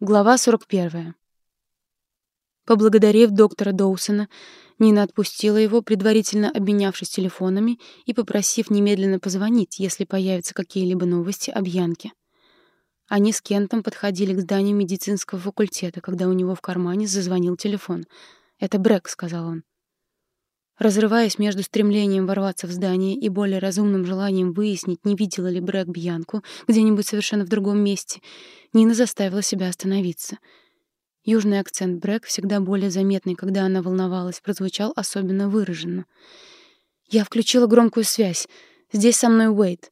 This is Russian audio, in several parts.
Глава 41. Поблагодарив доктора Доусона, Нина отпустила его, предварительно обменявшись телефонами и попросив немедленно позвонить, если появятся какие-либо новости о Бьянке. Они с Кентом подходили к зданию медицинского факультета, когда у него в кармане зазвонил телефон. «Это Брэк», — сказал он. Разрываясь между стремлением ворваться в здание и более разумным желанием выяснить, не видела ли Брэк Бьянку где-нибудь совершенно в другом месте, Нина заставила себя остановиться. Южный акцент Брэк, всегда более заметный, когда она волновалась, прозвучал особенно выраженно. «Я включила громкую связь. Здесь со мной Уэйт».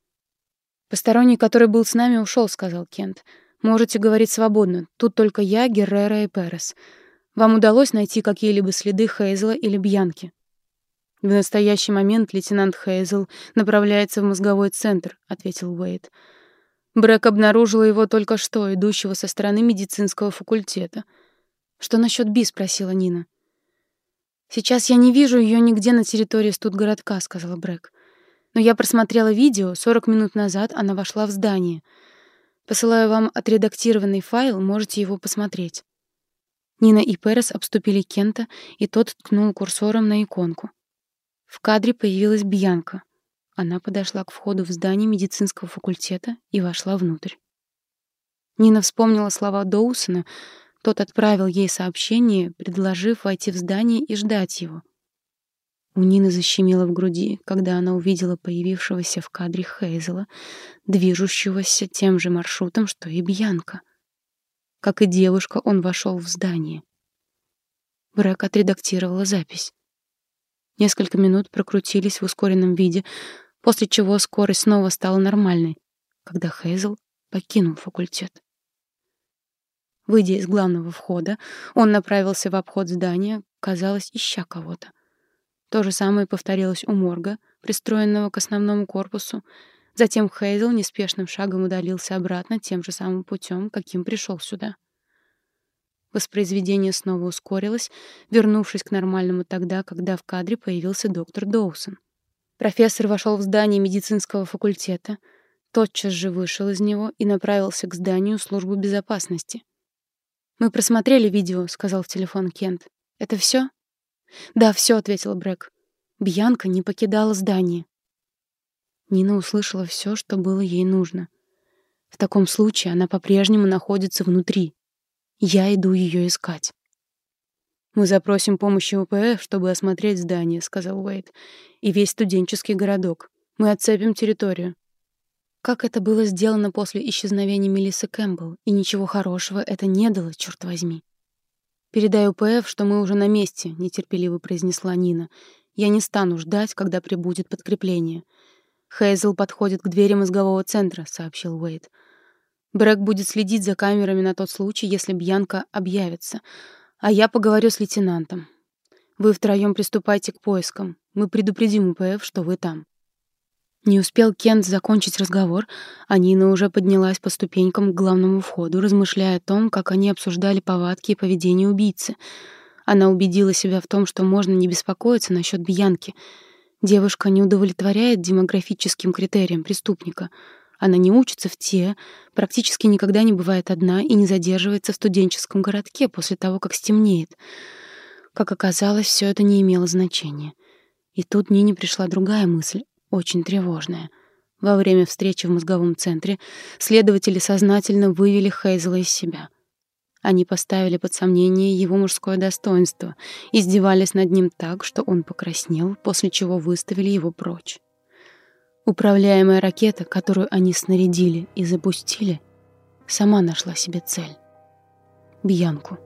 «Посторонний, который был с нами, ушел», — сказал Кент. «Можете говорить свободно. Тут только я, Геррера и Перес. Вам удалось найти какие-либо следы Хейзела или Бьянки?» В настоящий момент лейтенант Хейзел направляется в мозговой центр, ответил Уэйд. Брэк обнаружила его только что, идущего со стороны медицинского факультета. Что насчет Би, спросила Нина. Сейчас я не вижу ее нигде на территории студгородка, сказала Брэк. Но я просмотрела видео, 40 минут назад она вошла в здание. Посылаю вам отредактированный файл, можете его посмотреть. Нина и Перес обступили Кента, и тот ткнул курсором на иконку. В кадре появилась Бьянка. Она подошла к входу в здание медицинского факультета и вошла внутрь. Нина вспомнила слова Доусона. Тот отправил ей сообщение, предложив войти в здание и ждать его. У Нины защемило в груди, когда она увидела появившегося в кадре Хейзела, движущегося тем же маршрутом, что и Бьянка. Как и девушка, он вошел в здание. Брэк отредактировала запись. Несколько минут прокрутились в ускоренном виде, после чего скорость снова стала нормальной, когда Хейзел покинул факультет. Выйдя из главного входа, он направился в обход здания, казалось, ища кого-то. То же самое повторилось у морга, пристроенного к основному корпусу. Затем Хейзел неспешным шагом удалился обратно тем же самым путем, каким пришел сюда. Воспроизведение снова ускорилось, вернувшись к нормальному тогда, когда в кадре появился доктор Доусон. Профессор вошел в здание медицинского факультета, тотчас же вышел из него и направился к зданию службы безопасности. «Мы просмотрели видео», — сказал в телефон Кент. «Это все? «Да, все, ответил Брэк. Бьянка не покидала здание. Нина услышала все, что было ей нужно. В таком случае она по-прежнему находится внутри. Я иду ее искать. Мы запросим помощи УПФ, чтобы осмотреть здание, сказал Уэйд. И весь студенческий городок. Мы отцепим территорию. Как это было сделано после исчезновения Мелиссы Кэмпбелл, и ничего хорошего это не дало, черт возьми. «Передай УПФ, что мы уже на месте», — нетерпеливо произнесла Нина. «Я не стану ждать, когда прибудет подкрепление». «Хейзел подходит к двери мозгового центра», — сообщил Уэйд. Брэк будет следить за камерами на тот случай, если Бьянка объявится. А я поговорю с лейтенантом. Вы втроем приступайте к поискам. Мы предупредим УПФ, что вы там. Не успел Кент закончить разговор, а Нина уже поднялась по ступенькам к главному входу, размышляя о том, как они обсуждали повадки и поведение убийцы. Она убедила себя в том, что можно не беспокоиться насчет Бьянки. Девушка не удовлетворяет демографическим критериям преступника — она не учится в те, практически никогда не бывает одна и не задерживается в студенческом городке после того, как стемнеет. Как оказалось, все это не имело значения. И тут Нине пришла другая мысль, очень тревожная. Во время встречи в мозговом центре следователи сознательно вывели Хейзела из себя. Они поставили под сомнение его мужское достоинство, издевались над ним так, что он покраснел, после чего выставили его прочь. Управляемая ракета, которую они снарядили и запустили, сама нашла себе цель — Бьянку.